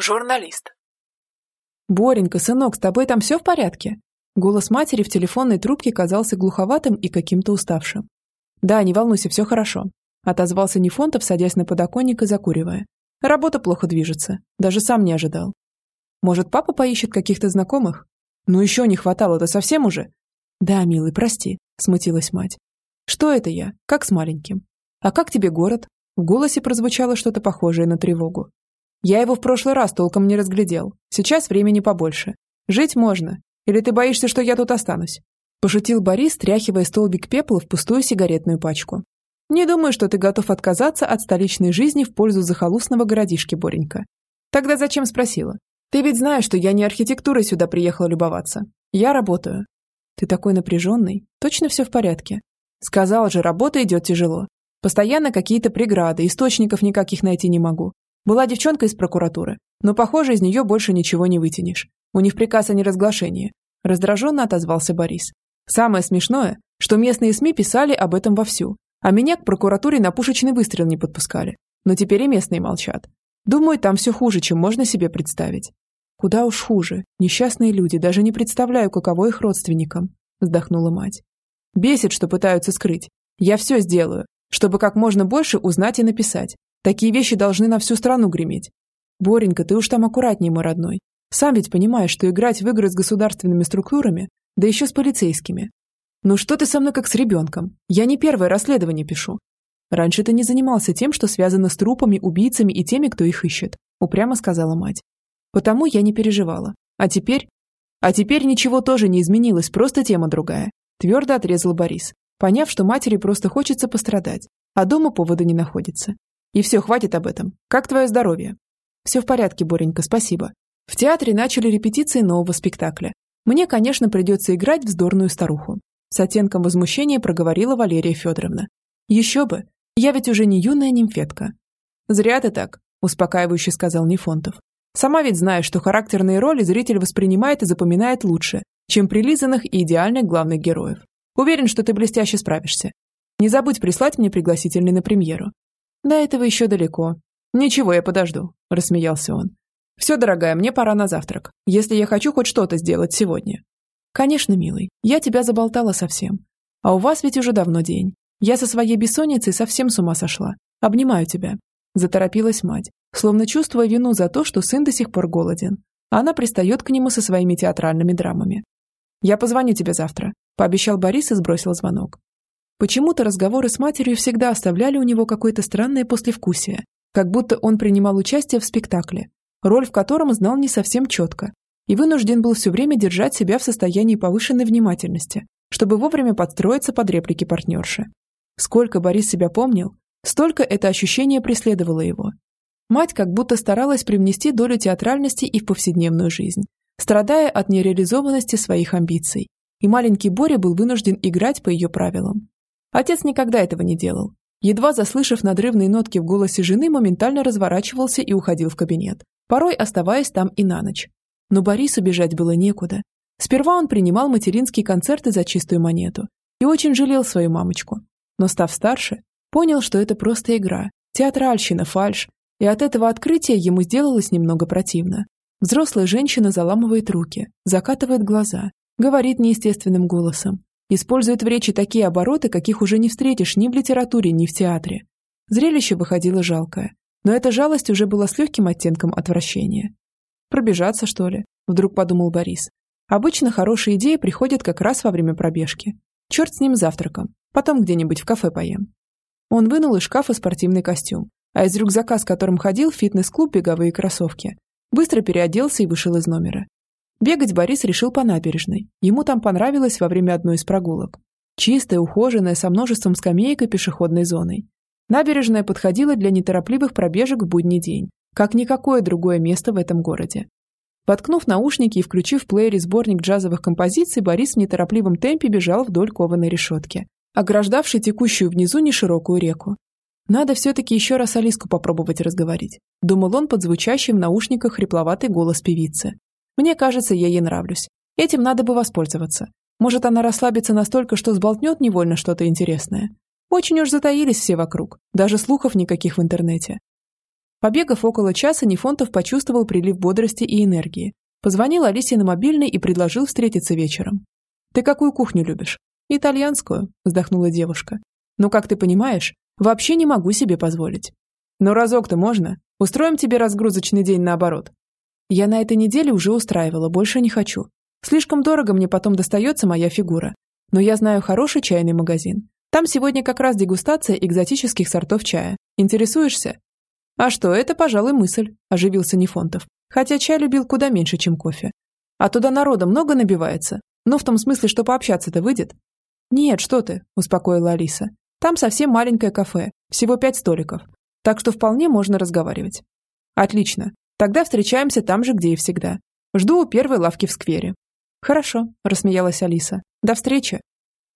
Журналист. «Боренька, сынок, с тобой там все в порядке?» Голос матери в телефонной трубке казался глуховатым и каким-то уставшим. «Да, не волнуйся, все хорошо», — отозвался Нефонтов, садясь на подоконник и закуривая. «Работа плохо движется. Даже сам не ожидал. Может, папа поищет каких-то знакомых? Ну еще не хватало-то совсем уже?» «Да, милый, прости», — смутилась мать. «Что это я? Как с маленьким? А как тебе город?» В голосе прозвучало что-то похожее на тревогу. «Я его в прошлый раз толком не разглядел. Сейчас времени побольше. Жить можно. Или ты боишься, что я тут останусь?» Пошутил Борис, тряхивая столбик пепла в пустую сигаретную пачку. «Не думаю, что ты готов отказаться от столичной жизни в пользу захолустного городишки, Боренька. Тогда зачем спросила? Ты ведь знаешь, что я не архитектурой сюда приехала любоваться. Я работаю. Ты такой напряженный. Точно все в порядке? Сказал же, работа идет тяжело. Постоянно какие-то преграды, источников никаких найти не могу. Была девчонка из прокуратуры, но, похоже, из нее больше ничего не вытянешь. У них приказ о неразглашении. Раздраженно отозвался Борис. Самое смешное, что местные СМИ писали об этом вовсю, а меня к прокуратуре на пушечный выстрел не подпускали. Но теперь и местные молчат. Думаю, там все хуже, чем можно себе представить. Куда уж хуже. Несчастные люди, даже не представляю, каково их родственникам. Вздохнула мать. Бесит, что пытаются скрыть. Я все сделаю, чтобы как можно больше узнать и написать. Такие вещи должны на всю страну греметь. Боренька, ты уж там аккуратнее, мой родной. Сам ведь понимаешь, что играть в игры с государственными структурами, да еще с полицейскими. Ну что ты со мной как с ребенком? Я не первое расследование пишу. «Раньше ты не занимался тем, что связано с трупами, убийцами и теми, кто их ищет», – упрямо сказала мать. «Потому я не переживала. А теперь...» «А теперь ничего тоже не изменилось, просто тема другая», – твердо отрезал Борис, поняв, что матери просто хочется пострадать, а дома повода не находится. «И все, хватит об этом. Как твое здоровье?» «Все в порядке, Боренька, спасибо. В театре начали репетиции нового спектакля. Мне, конечно, придется играть вздорную старуху». С оттенком возмущения проговорила Валерия Федоровна. «Еще бы, я ведь уже не юная нимфетка. Зря ты так, успокаивающе сказал Нефонтов. Сама ведь знаешь, что характерные роли зритель воспринимает и запоминает лучше, чем прилизанных и идеальных главных героев. Уверен, что ты блестяще справишься. Не забудь прислать мне пригласительный на премьеру. До этого еще далеко. Ничего, я подожду, рассмеялся он. Все, дорогая, мне пора на завтрак, если я хочу хоть что-то сделать сегодня. Конечно, милый, я тебя заболтала совсем. А у вас ведь уже давно день. Я со своей бессонницей совсем с ума сошла. Обнимаю тебя. Заторопилась мать, словно чувствуя вину за то, что сын до сих пор голоден. Она пристает к нему со своими театральными драмами. «Я позвоню тебе завтра», – пообещал Борис и сбросил звонок. Почему-то разговоры с матерью всегда оставляли у него какое-то странное послевкусие, как будто он принимал участие в спектакле, роль в котором знал не совсем четко, и вынужден был все время держать себя в состоянии повышенной внимательности, чтобы вовремя подстроиться под реплики партнерши. Сколько Борис себя помнил, столько это ощущение преследовало его. Мать как будто старалась привнести долю театральности и в повседневную жизнь, страдая от нереализованности своих амбиций, и маленький Боря был вынужден играть по ее правилам. Отец никогда этого не делал. Едва заслышав надрывные нотки в голосе жены, моментально разворачивался и уходил в кабинет, порой оставаясь там и на ночь. Но Борису бежать было некуда. Сперва он принимал материнские концерты за чистую монету и очень жалел свою мамочку, но став старше, понял, что это просто игра, театральщина, фальш, и от этого открытия ему сделалось немного противно. Взрослая женщина заламывает руки, закатывает глаза, говорит неестественным голосом, использует в речи такие обороты, каких уже не встретишь ни в литературе, ни в театре. Зрелище выходило жалкое, но эта жалость уже была с легким оттенком отвращения. «Пробежаться, что ли?» – вдруг подумал Борис. Обычно хорошие идеи приходят как раз во время пробежки. Черт с ним завтраком. Потом где-нибудь в кафе поем. Он вынул из шкафа спортивный костюм, а из рюкзака, с которым ходил фитнес-клуб беговые кроссовки. Быстро переоделся и вышел из номера. Бегать Борис решил по набережной. Ему там понравилось во время одной из прогулок. Чистая, ухоженная, со множеством скамеек и пешеходной зоной. Набережная подходила для неторопливых пробежек в будний день, как никакое другое место в этом городе. Воткнув наушники и включив в плеере сборник джазовых композиций, Борис в неторопливом темпе бежал вдоль кованой решетки, ограждавшей текущую внизу неширокую реку. Надо все-таки еще раз Алиску попробовать разговорить. Думал он под звучащий в наушниках хрипловатый голос певицы. Мне кажется, я ей нравлюсь. Этим надо бы воспользоваться. Может, она расслабится настолько, что сболтнет невольно что-то интересное. Очень уж затаились все вокруг. Даже слухов никаких в интернете. Побегав около часа, Нефонтов почувствовал прилив бодрости и энергии. Позвонил Алисе на мобильный и предложил встретиться вечером. «Ты какую кухню любишь?» «Итальянскую», – вздохнула девушка. «Но, как ты понимаешь, вообще не могу себе позволить». «Но разок-то можно. Устроим тебе разгрузочный день наоборот». «Я на этой неделе уже устраивала, больше не хочу. Слишком дорого мне потом достается моя фигура. Но я знаю хороший чайный магазин. Там сегодня как раз дегустация экзотических сортов чая. Интересуешься?» «А что, это, пожалуй, мысль», – оживился Нефонтов. Хотя чай любил куда меньше, чем кофе. «А туда народа много набивается? Ну, в том смысле, что пообщаться-то выйдет?» «Нет, что ты», – успокоила Алиса. «Там совсем маленькое кафе, всего пять столиков. Так что вполне можно разговаривать». «Отлично. Тогда встречаемся там же, где и всегда. Жду у первой лавки в сквере». «Хорошо», – рассмеялась Алиса. «До встречи».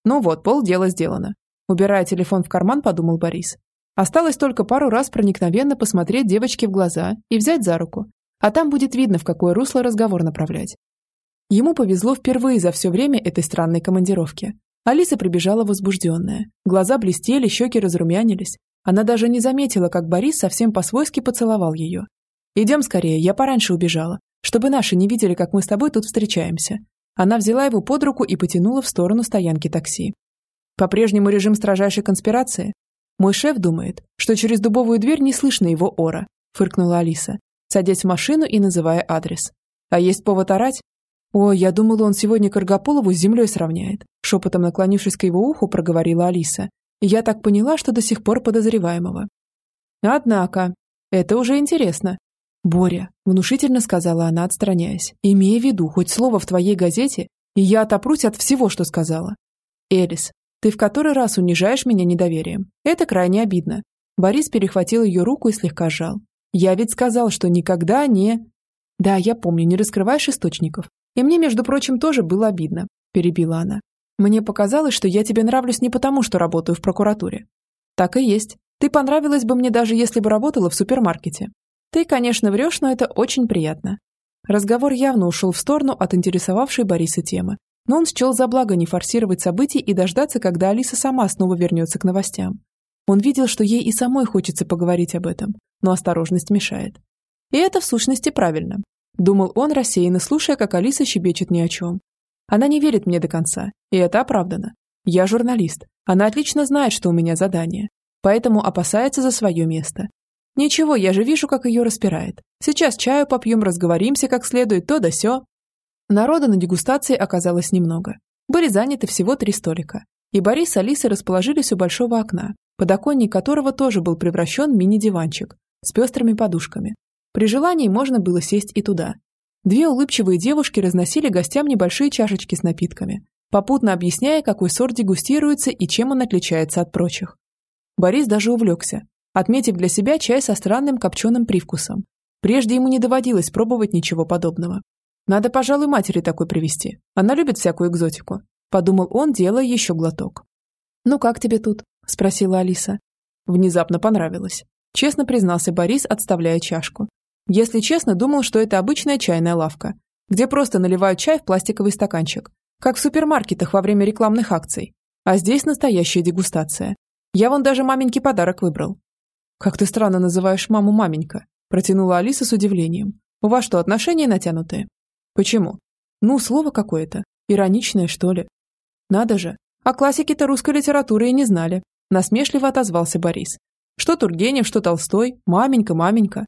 Ну вот, полдела сделано. Убирая телефон в карман, подумал Борис. Осталось только пару раз проникновенно посмотреть девочке в глаза и взять за руку, а там будет видно, в какое русло разговор направлять. Ему повезло впервые за все время этой странной командировки. Алиса прибежала возбужденная. Глаза блестели, щеки разрумянились. Она даже не заметила, как Борис совсем по-свойски поцеловал ее. «Идем скорее, я пораньше убежала, чтобы наши не видели, как мы с тобой тут встречаемся». Она взяла его под руку и потянула в сторону стоянки такси. По-прежнему режим строжайшей конспирации? Мой шеф думает, что через дубовую дверь не слышно его ора, фыркнула Алиса, садясь в машину и называя адрес. А есть повод орать? Ой, я думала, он сегодня Каргополову с землей сравняет. Шепотом наклонившись к его уху, проговорила Алиса. Я так поняла, что до сих пор подозреваемого. Однако, это уже интересно. Боря, внушительно сказала она, отстраняясь, имея в виду хоть слово в твоей газете, и я отопрусь от всего, что сказала. Элис, ты в который раз унижаешь меня недоверием. Это крайне обидно. Борис перехватил ее руку и слегка сжал. Я ведь сказал, что никогда не... Да, я помню, не раскрываешь источников. И мне, между прочим, тоже было обидно, перебила она. Мне показалось, что я тебе нравлюсь не потому, что работаю в прокуратуре. Так и есть. Ты понравилась бы мне даже если бы работала в супермаркете. Ты, конечно, врешь, но это очень приятно. Разговор явно ушел в сторону от интересовавшей Бориса темы, но он счел за благо не форсировать события и дождаться, когда Алиса сама снова вернется к новостям. Он видел, что ей и самой хочется поговорить об этом, но осторожность мешает. И это в сущности правильно. Думал он, рассеянно слушая, как Алиса щебечет ни о чем. Она не верит мне до конца, и это оправдано. Я журналист. Она отлично знает, что у меня задание, поэтому опасается за свое место. Ничего, я же вижу, как ее распирает. Сейчас чаю попьем, разговоримся как следует, то да сё. Народа на дегустации оказалось немного. Были заняты всего три столика. И Борис с Алисой расположились у большого окна, подоконник которого тоже был превращен в мини-диванчик с пестрыми подушками. При желании можно было сесть и туда. Две улыбчивые девушки разносили гостям небольшие чашечки с напитками, попутно объясняя, какой сорт дегустируется и чем он отличается от прочих. Борис даже увлекся, отметив для себя чай со странным копченым привкусом. Прежде ему не доводилось пробовать ничего подобного. Надо, пожалуй, матери такой привести. Она любит всякую экзотику. Подумал он, делая еще глоток. «Ну как тебе тут?» – спросила Алиса. Внезапно понравилось. Честно признался Борис, отставляя чашку. Если честно, думал, что это обычная чайная лавка, где просто наливают чай в пластиковый стаканчик, как в супермаркетах во время рекламных акций. А здесь настоящая дегустация. Я вон даже маменьке подарок выбрал. «Как ты странно называешь маму маменька», – протянула Алиса с удивлением. «У вас что, отношения натянутые?» Почему? Ну, слово какое-то. Ироничное, что ли? Надо же. А классики-то русской литературы и не знали. Насмешливо отозвался Борис. Что Тургенев, что Толстой. Маменька, маменька.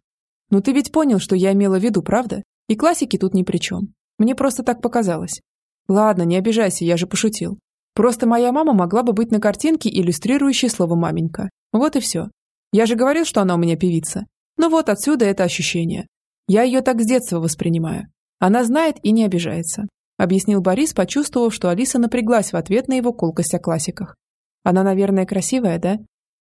Ну ты ведь понял, что я имела в виду, правда? И классики тут ни при чем. Мне просто так показалось. Ладно, не обижайся, я же пошутил. Просто моя мама могла бы быть на картинке, иллюстрирующей слово «маменька». Вот и все. Я же говорил, что она у меня певица. Ну вот отсюда это ощущение. Я ее так с детства воспринимаю. Она знает и не обижается», – объяснил Борис, почувствовав, что Алиса напряглась в ответ на его колкость о классиках. «Она, наверное, красивая, да?»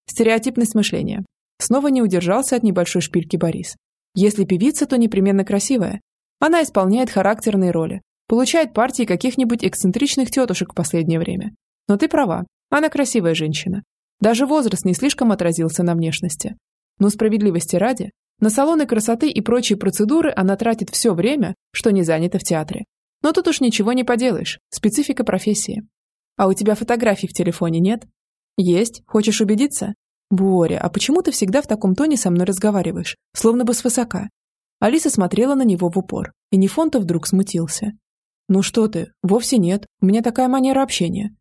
Стереотипность мышления. Снова не удержался от небольшой шпильки Борис. Если певица, то непременно красивая. Она исполняет характерные роли, получает партии каких-нибудь эксцентричных тетушек в последнее время. Но ты права, она красивая женщина. Даже возраст не слишком отразился на внешности. Но справедливости ради, на салоны красоты и прочие процедуры она тратит все время, что не занято в театре. Но тут уж ничего не поделаешь, специфика профессии. А у тебя фотографий в телефоне нет? Есть, хочешь убедиться? «Боря, а почему ты всегда в таком тоне со мной разговариваешь, словно бы свысока?» Алиса смотрела на него в упор, и Нефонтов вдруг смутился. «Ну что ты, вовсе нет, у меня такая манера общения».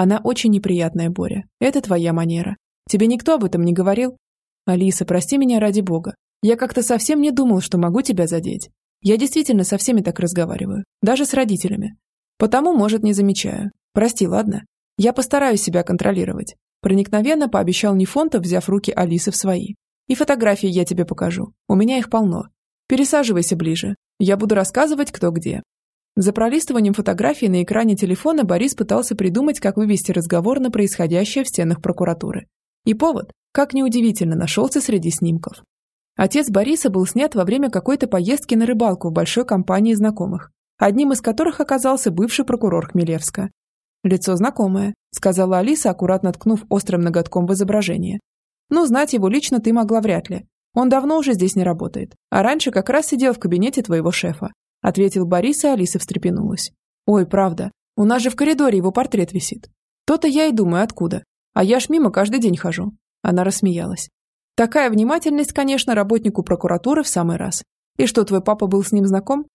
«Она очень неприятная, Боря, это твоя манера. Тебе никто об этом не говорил?» «Алиса, прости меня ради бога. Я как-то совсем не думал, что могу тебя задеть. Я действительно со всеми так разговариваю, даже с родителями. Потому, может, не замечаю. Прости, ладно? Я постараюсь себя контролировать. Проникновенно пообещал Нефонтов, взяв руки Алисы в свои. И фотографии я тебе покажу. У меня их полно. Пересаживайся ближе. Я буду рассказывать, кто где. За пролистыванием фотографий на экране телефона Борис пытался придумать, как вывести разговор на происходящее в стенах прокуратуры. И повод, как неудивительно, нашелся среди снимков. Отец Бориса был снят во время какой-то поездки на рыбалку в большой компании знакомых, одним из которых оказался бывший прокурор Хмелевска. «Лицо знакомое», — сказала Алиса, аккуратно ткнув острым ноготком в изображение. «Ну, знать его лично ты могла вряд ли. Он давно уже здесь не работает, а раньше как раз сидел в кабинете твоего шефа», — ответил Борис, и Алиса встрепенулась. «Ой, правда, у нас же в коридоре его портрет висит. То-то я и думаю, откуда. А я ж мимо каждый день хожу». Она рассмеялась. Такая внимательность, конечно, работнику прокуратуры в самый раз. И что, твой папа был с ним знаком?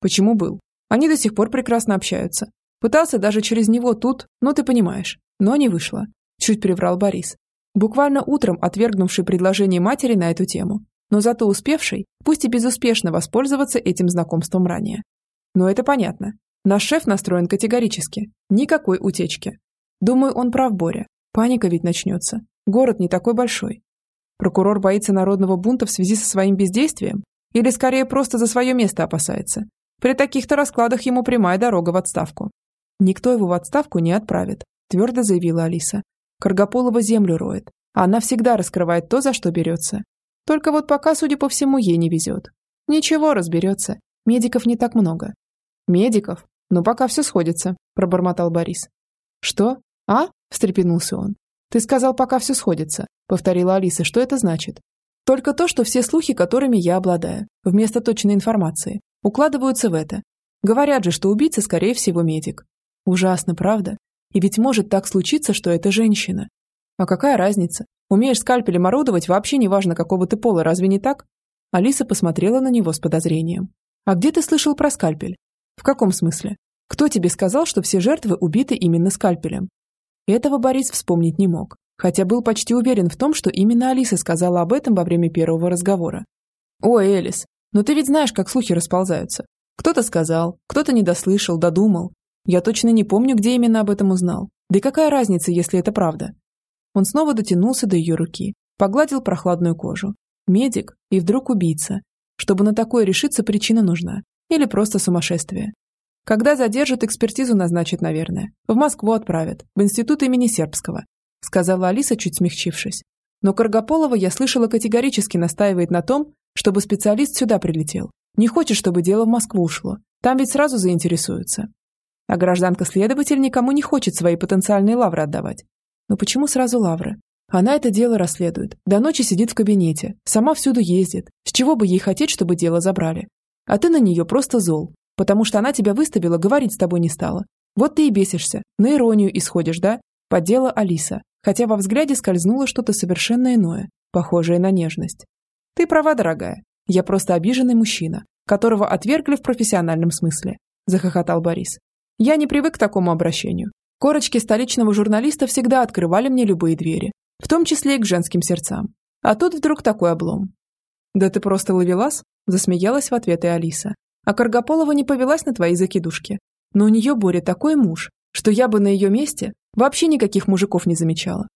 Почему был? Они до сих пор прекрасно общаются. Пытался даже через него тут, ну ты понимаешь. Но не вышло. Чуть приврал Борис. Буквально утром отвергнувший предложение матери на эту тему, но зато успевший, пусть и безуспешно воспользоваться этим знакомством ранее. Но это понятно. Наш шеф настроен категорически. Никакой утечки. Думаю, он прав, Боря. Паника ведь начнется. Город не такой большой. Прокурор боится народного бунта в связи со своим бездействием? Или скорее просто за свое место опасается? При таких-то раскладах ему прямая дорога в отставку. Никто его в отставку не отправит, твердо заявила Алиса. Каргополова землю роет, она всегда раскрывает то, за что берется. Только вот пока, судя по всему, ей не везет. Ничего, разберется. Медиков не так много. Медиков? Ну, пока все сходится, пробормотал Борис. Что? А? встрепенулся он. «Ты сказал, пока все сходится», — повторила Алиса. «Что это значит?» «Только то, что все слухи, которыми я обладаю, вместо точной информации, укладываются в это. Говорят же, что убийца, скорее всего, медик. Ужасно, правда? И ведь может так случиться, что это женщина. А какая разница? Умеешь скальпелем орудовать, вообще не важно, какого ты пола, разве не так?» Алиса посмотрела на него с подозрением. «А где ты слышал про скальпель?» «В каком смысле? Кто тебе сказал, что все жертвы убиты именно скальпелем? Этого Борис вспомнить не мог, хотя был почти уверен в том, что именно Алиса сказала об этом во время первого разговора. «Ой, Элис, но ты ведь знаешь, как слухи расползаются. Кто-то сказал, кто-то не дослышал, додумал. Я точно не помню, где именно об этом узнал. Да и какая разница, если это правда?» Он снова дотянулся до ее руки, погладил прохладную кожу. Медик и вдруг убийца. Чтобы на такое решиться, причина нужна. Или просто сумасшествие. Когда задержат, экспертизу назначат, наверное. В Москву отправят, в институт имени Сербского», сказала Алиса, чуть смягчившись. Но Каргополова, я слышала, категорически настаивает на том, чтобы специалист сюда прилетел. Не хочет, чтобы дело в Москву ушло. Там ведь сразу заинтересуются. А гражданка-следователь никому не хочет свои потенциальные лавры отдавать. Но почему сразу лавры? Она это дело расследует. До ночи сидит в кабинете. Сама всюду ездит. С чего бы ей хотеть, чтобы дело забрали? А ты на нее просто зол потому что она тебя выставила, говорить с тобой не стала. Вот ты и бесишься, на иронию исходишь, да? Поддела Алиса, хотя во взгляде скользнуло что-то совершенно иное, похожее на нежность. Ты права, дорогая. Я просто обиженный мужчина, которого отвергли в профессиональном смысле, захохотал Борис. Я не привык к такому обращению. Корочки столичного журналиста всегда открывали мне любые двери, в том числе и к женским сердцам. А тут вдруг такой облом. «Да ты просто ловелас?» – засмеялась в ответ и Алиса. А Каргополова не повелась на твои закидушки. Но у нее, Боря, такой муж, что я бы на ее месте вообще никаких мужиков не замечала.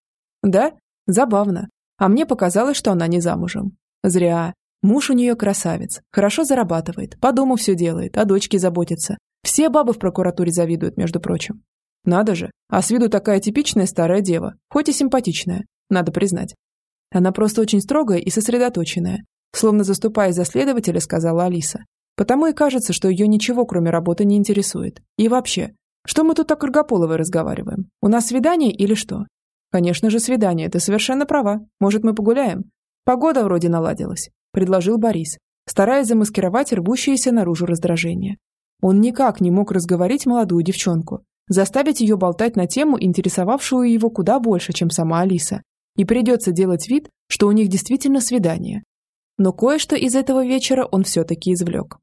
Да? Забавно. А мне показалось, что она не замужем. Зря. Муж у нее красавец, хорошо зарабатывает, по дому все делает, о дочке заботится. Все бабы в прокуратуре завидуют, между прочим. Надо же, а с виду такая типичная старая дева, хоть и симпатичная, надо признать. Она просто очень строгая и сосредоточенная, словно заступая за следователя, сказала Алиса. Потому и кажется, что ее ничего, кроме работы, не интересует. И вообще, что мы тут о Каргополовой разговариваем? У нас свидание или что? Конечно же, свидание, ты совершенно права. Может, мы погуляем? Погода вроде наладилась, предложил Борис, стараясь замаскировать рвущееся наружу раздражение. Он никак не мог разговорить молодую девчонку, заставить ее болтать на тему, интересовавшую его куда больше, чем сама Алиса. и придется делать вид, что у них действительно свидание. Но кое-что из этого вечера он все-таки извлек.